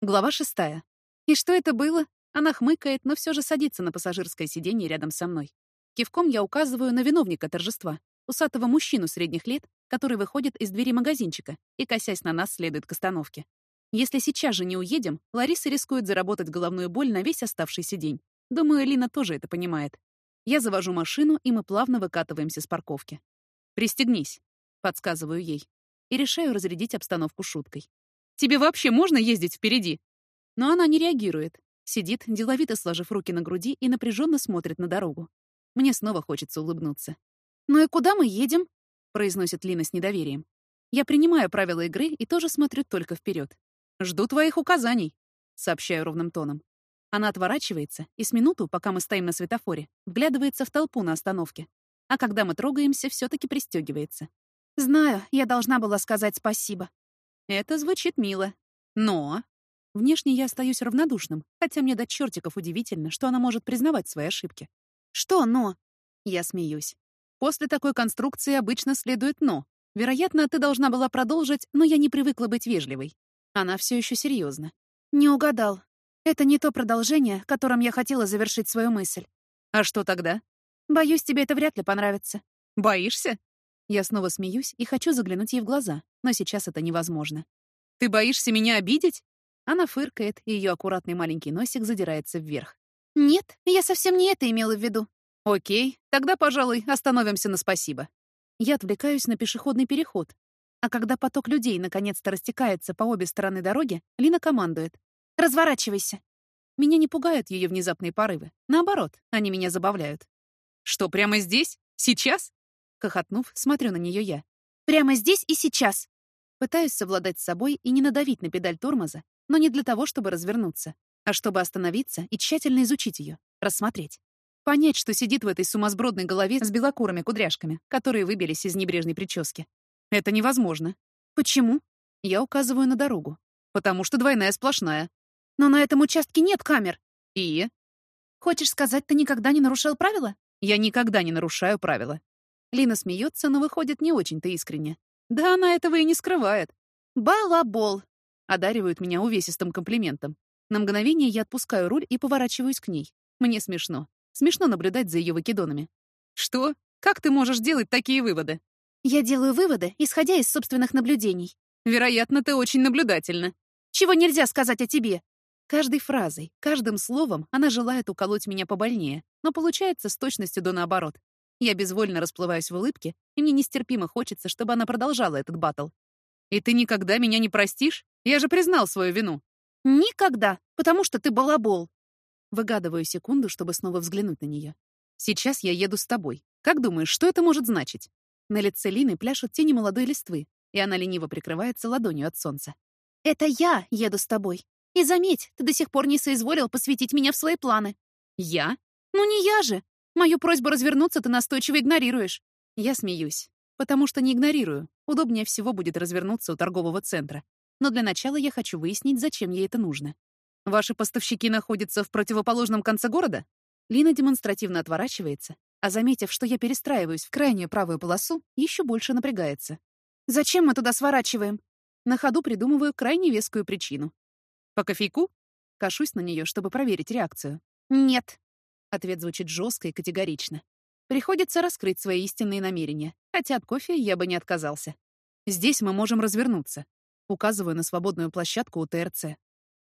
Глава шестая. И что это было? Она хмыкает, но все же садится на пассажирское сиденье рядом со мной. Кивком я указываю на виновника торжества, усатого мужчину средних лет, который выходит из двери магазинчика и, косясь на нас, следует к остановке. Если сейчас же не уедем, Лариса рискует заработать головную боль на весь оставшийся день. Думаю, Лина тоже это понимает. Я завожу машину, и мы плавно выкатываемся с парковки. «Пристегнись», — подсказываю ей. И решаю разрядить обстановку шуткой. «Тебе вообще можно ездить впереди?» Но она не реагирует. Сидит, деловито сложив руки на груди и напряженно смотрит на дорогу. Мне снова хочется улыбнуться. «Ну и куда мы едем?» — произносит Лина с недоверием. Я принимаю правила игры и тоже смотрю только вперед. «Жду твоих указаний», — сообщаю ровным тоном. Она отворачивается и с минуту, пока мы стоим на светофоре, вглядывается в толпу на остановке. А когда мы трогаемся, все таки пристегивается. «Знаю, я должна была сказать спасибо». Это звучит мило. Но... Внешне я остаюсь равнодушным, хотя мне до чертиков удивительно, что она может признавать свои ошибки. «Что «но»?» Я смеюсь. После такой конструкции обычно следует «но». Вероятно, ты должна была продолжить, но я не привыкла быть вежливой. Она все еще серьезна. Не угадал. Это не то продолжение, которым я хотела завершить свою мысль. А что тогда? Боюсь, тебе это вряд ли понравится. Боишься? Я снова смеюсь и хочу заглянуть ей в глаза, но сейчас это невозможно. Ты боишься меня обидеть? Она фыркает, и ее аккуратный маленький носик задирается вверх. Нет, я совсем не это имела в виду. Окей, тогда, пожалуй, остановимся на спасибо. Я отвлекаюсь на пешеходный переход, а когда поток людей наконец-то растекается по обе стороны дороги, Лина командует. «Разворачивайся!» Меня не пугают ее внезапные порывы. Наоборот, они меня забавляют. «Что, прямо здесь? Сейчас?» Хохотнув, смотрю на нее я. «Прямо здесь и сейчас!» Пытаюсь совладать с собой и не надавить на педаль тормоза, но не для того, чтобы развернуться, а чтобы остановиться и тщательно изучить ее, рассмотреть. Понять, что сидит в этой сумасбродной голове с белокурыми кудряшками, которые выбились из небрежной прически. Это невозможно. Почему? Я указываю на дорогу. Потому что двойная сплошная. Но на этом участке нет камер. И? Хочешь сказать, ты никогда не нарушал правила? Я никогда не нарушаю правила. Лина смеется, но выходит не очень-то искренне. Да она этого и не скрывает. Балабол. Одаривают меня увесистым комплиментом. На мгновение я отпускаю руль и поворачиваюсь к ней. Мне смешно. Смешно наблюдать за ее выкидонами. Что? Как ты можешь делать такие выводы? Я делаю выводы, исходя из собственных наблюдений. Вероятно, ты очень наблюдательна. Чего нельзя сказать о тебе? Каждой фразой, каждым словом она желает уколоть меня побольнее, но получается с точностью до наоборот. Я безвольно расплываюсь в улыбке, и мне нестерпимо хочется, чтобы она продолжала этот батл. «И ты никогда меня не простишь? Я же признал свою вину». «Никогда, потому что ты балабол». Выгадываю секунду, чтобы снова взглянуть на нее. «Сейчас я еду с тобой. Как думаешь, что это может значить?» На лице Лины пляшут тени молодой листвы, и она лениво прикрывается ладонью от солнца. «Это я еду с тобой. И заметь, ты до сих пор не соизволил посвятить меня в свои планы». «Я? Ну не я же. Мою просьбу развернуться ты настойчиво игнорируешь». Я смеюсь, потому что не игнорирую. Удобнее всего будет развернуться у торгового центра. Но для начала я хочу выяснить, зачем ей это нужно. «Ваши поставщики находятся в противоположном конце города?» Лина демонстративно отворачивается, а заметив, что я перестраиваюсь в крайнюю правую полосу, еще больше напрягается. «Зачем мы туда сворачиваем?» На ходу придумываю крайне вескую причину. «По кофейку?» Кашусь на нее, чтобы проверить реакцию. «Нет». Ответ звучит жестко и категорично. Приходится раскрыть свои истинные намерения, хотя от кофе я бы не отказался. Здесь мы можем развернуться. Указываю на свободную площадку у ТРЦ.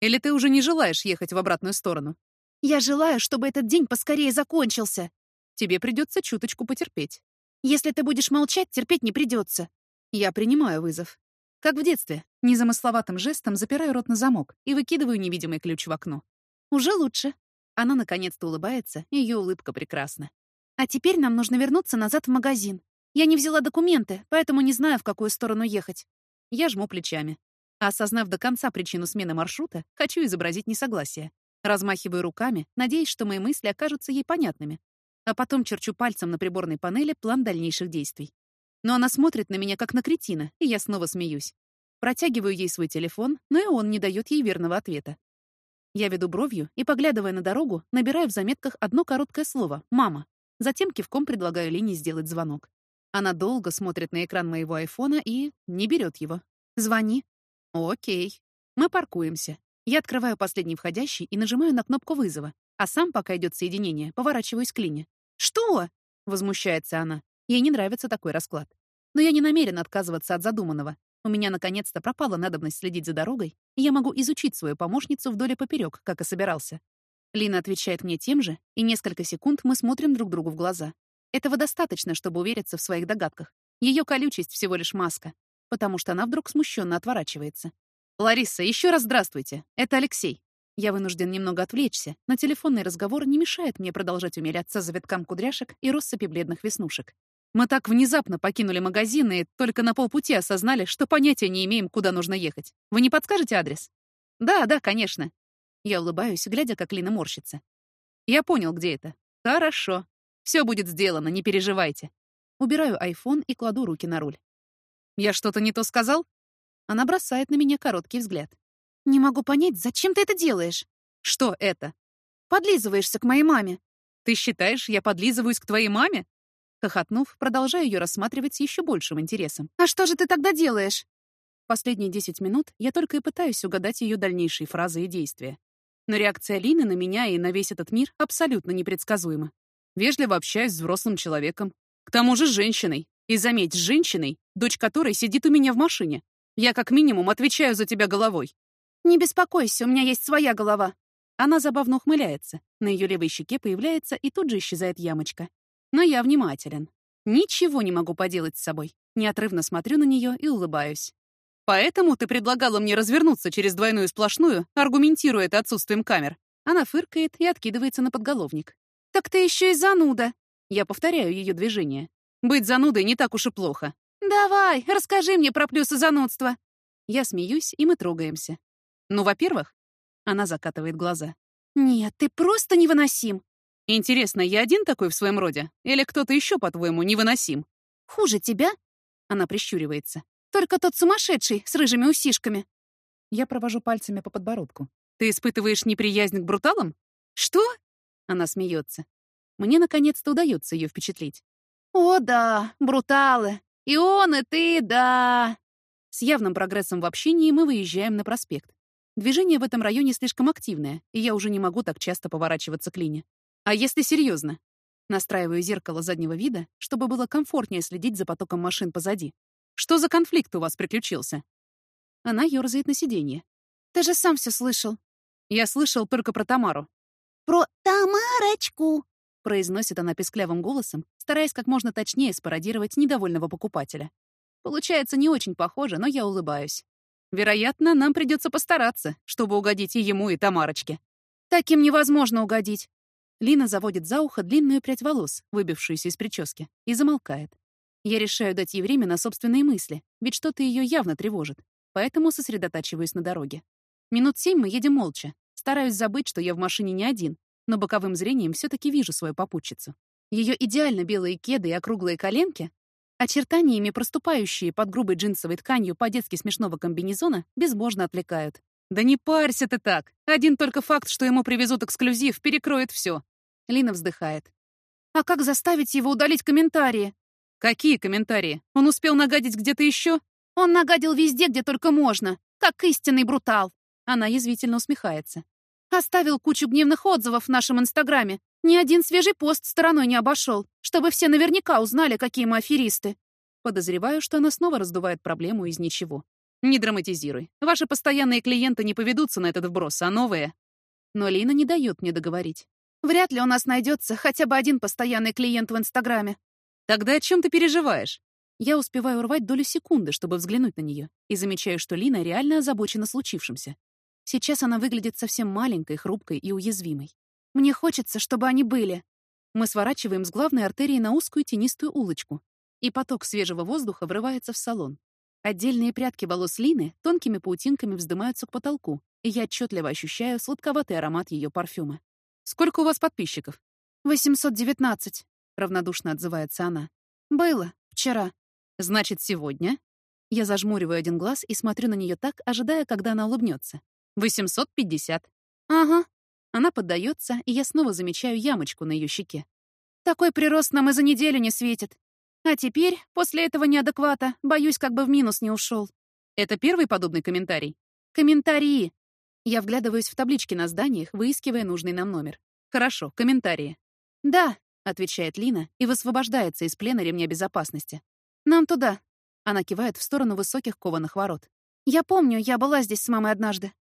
Или ты уже не желаешь ехать в обратную сторону? Я желаю, чтобы этот день поскорее закончился тебе придется чуточку потерпеть. Если ты будешь молчать, терпеть не придется. Я принимаю вызов. Как в детстве, незамысловатым жестом запираю рот на замок и выкидываю невидимый ключ в окно. Уже лучше. Она наконец-то улыбается, ее улыбка прекрасна. А теперь нам нужно вернуться назад в магазин. Я не взяла документы, поэтому не знаю, в какую сторону ехать. Я жму плечами. Осознав до конца причину смены маршрута, хочу изобразить несогласие. Размахиваю руками, надеясь, что мои мысли окажутся ей понятными, а потом черчу пальцем на приборной панели план дальнейших действий. Но она смотрит на меня как на кретина, и я снова смеюсь. Протягиваю ей свой телефон, но и он не дает ей верного ответа. Я веду бровью и, поглядывая на дорогу, набираю в заметках одно короткое слово «мама». Затем кивком предлагаю Лине сделать звонок. Она долго смотрит на экран моего айфона и не берет его. «Звони». Окей. Мы паркуемся. Я открываю последний входящий и нажимаю на кнопку вызова, а сам, пока идет соединение, поворачиваюсь к Лине. «Что?» — возмущается она. Ей не нравится такой расклад. Но я не намерена отказываться от задуманного. У меня наконец-то пропала надобность следить за дорогой, и я могу изучить свою помощницу вдоль и поперек, как и собирался. Лина отвечает мне тем же, и несколько секунд мы смотрим друг другу в глаза. Этого достаточно, чтобы увериться в своих догадках. Ее колючесть всего лишь маска, потому что она вдруг смущенно отворачивается. «Лариса, еще раз здравствуйте. Это Алексей». Я вынужден немного отвлечься, но телефонный разговор не мешает мне продолжать умиляться завиткам кудряшек и россыпи бледных веснушек. Мы так внезапно покинули магазин и только на полпути осознали, что понятия не имеем, куда нужно ехать. Вы не подскажете адрес? Да, да, конечно. Я улыбаюсь, глядя, как Лина морщится. Я понял, где это. Хорошо. Все будет сделано, не переживайте. Убираю айфон и кладу руки на руль. Я что-то не то сказал? Она бросает на меня короткий взгляд. Не могу понять, зачем ты это делаешь? Что это? Подлизываешься к моей маме. Ты считаешь, я подлизываюсь к твоей маме? Хохотнув, продолжаю ее рассматривать с еще большим интересом. «А что же ты тогда делаешь?» Последние десять минут я только и пытаюсь угадать ее дальнейшие фразы и действия. Но реакция Лины на меня и на весь этот мир абсолютно непредсказуема. Вежливо общаюсь с взрослым человеком. К тому же с женщиной. И заметь, с женщиной, дочь которой сидит у меня в машине. Я как минимум отвечаю за тебя головой. «Не беспокойся, у меня есть своя голова». Она забавно ухмыляется. На ее левой щеке появляется и тут же исчезает ямочка. Но я внимателен. Ничего не могу поделать с собой. Неотрывно смотрю на нее и улыбаюсь. Поэтому ты предлагала мне развернуться через двойную сплошную, аргументируя это отсутствием камер. Она фыркает и откидывается на подголовник. «Так ты еще и зануда!» Я повторяю ее движение. «Быть занудой не так уж и плохо». «Давай, расскажи мне про плюсы занудства!» Я смеюсь, и мы трогаемся. «Ну, во-первых...» Она закатывает глаза. «Нет, ты просто невыносим. Интересно, я один такой в своем роде? Или кто-то еще, по-твоему, невыносим? Хуже тебя? Она прищуривается. Только тот сумасшедший с рыжими усишками. Я провожу пальцами по подбородку. Ты испытываешь неприязнь к бруталам? Что? Она смеется. Мне наконец-то удается ее впечатлить. О, да, бруталы. И он, и ты, да. С явным прогрессом в общении мы выезжаем на проспект. Движение в этом районе слишком активное, и я уже не могу так часто поворачиваться к Лине. А если серьезно? Настраиваю зеркало заднего вида, чтобы было комфортнее следить за потоком машин позади. Что за конфликт у вас приключился? Она ёрзает на сиденье. Ты же сам все слышал. Я слышал только про Тамару. Про Тамарочку, произносит она песклявым голосом, стараясь как можно точнее спародировать недовольного покупателя. Получается не очень похоже, но я улыбаюсь. Вероятно, нам придется постараться, чтобы угодить и ему, и Тамарочке. Таким невозможно угодить. Лина заводит за ухо длинную прядь волос, выбившуюся из прически, и замолкает. Я решаю дать ей время на собственные мысли, ведь что-то ее явно тревожит, поэтому сосредотачиваюсь на дороге. Минут семь мы едем молча. Стараюсь забыть, что я в машине не один, но боковым зрением все таки вижу свою попутчицу. Ее идеально белые кеды и округлые коленки, очертаниями проступающие под грубой джинсовой тканью по-детски смешного комбинезона, безбожно отвлекают. «Да не парься ты так! Один только факт, что ему привезут эксклюзив, перекроет все. Лина вздыхает. «А как заставить его удалить комментарии?» «Какие комментарии? Он успел нагадить где-то еще?» «Он нагадил везде, где только можно, как истинный брутал!» Она язвительно усмехается. «Оставил кучу гневных отзывов в нашем Инстаграме. Ни один свежий пост стороной не обошел, чтобы все наверняка узнали, какие мы аферисты». Подозреваю, что она снова раздувает проблему из ничего. Не драматизируй. Ваши постоянные клиенты не поведутся на этот вброс, а новые... Но Лина не дает мне договорить. Вряд ли у нас найдется хотя бы один постоянный клиент в Инстаграме. Тогда о чем ты переживаешь? Я успеваю урвать долю секунды, чтобы взглянуть на нее, и замечаю, что Лина реально озабочена случившимся. Сейчас она выглядит совсем маленькой, хрупкой и уязвимой. Мне хочется, чтобы они были. Мы сворачиваем с главной артерии на узкую тенистую улочку, и поток свежего воздуха врывается в салон. Отдельные прядки волос Лины тонкими паутинками вздымаются к потолку, и я отчетливо ощущаю сладковатый аромат ее парфюма. «Сколько у вас подписчиков?» «819», — равнодушно отзывается она. «Было. Вчера». «Значит, сегодня?» Я зажмуриваю один глаз и смотрю на нее так, ожидая, когда она улыбнется. «850». «Ага». Она поддается, и я снова замечаю ямочку на ее щеке. «Такой прирост нам и за неделю не светит. А теперь, после этого неадеквата, боюсь, как бы в минус не ушел. Это первый подобный комментарий? Комментарии. Я вглядываюсь в таблички на зданиях, выискивая нужный нам номер. Хорошо, комментарии. Да, отвечает Лина и высвобождается из плена ремня безопасности. Нам туда. Она кивает в сторону высоких кованых ворот. Я помню, я была здесь с мамой однажды.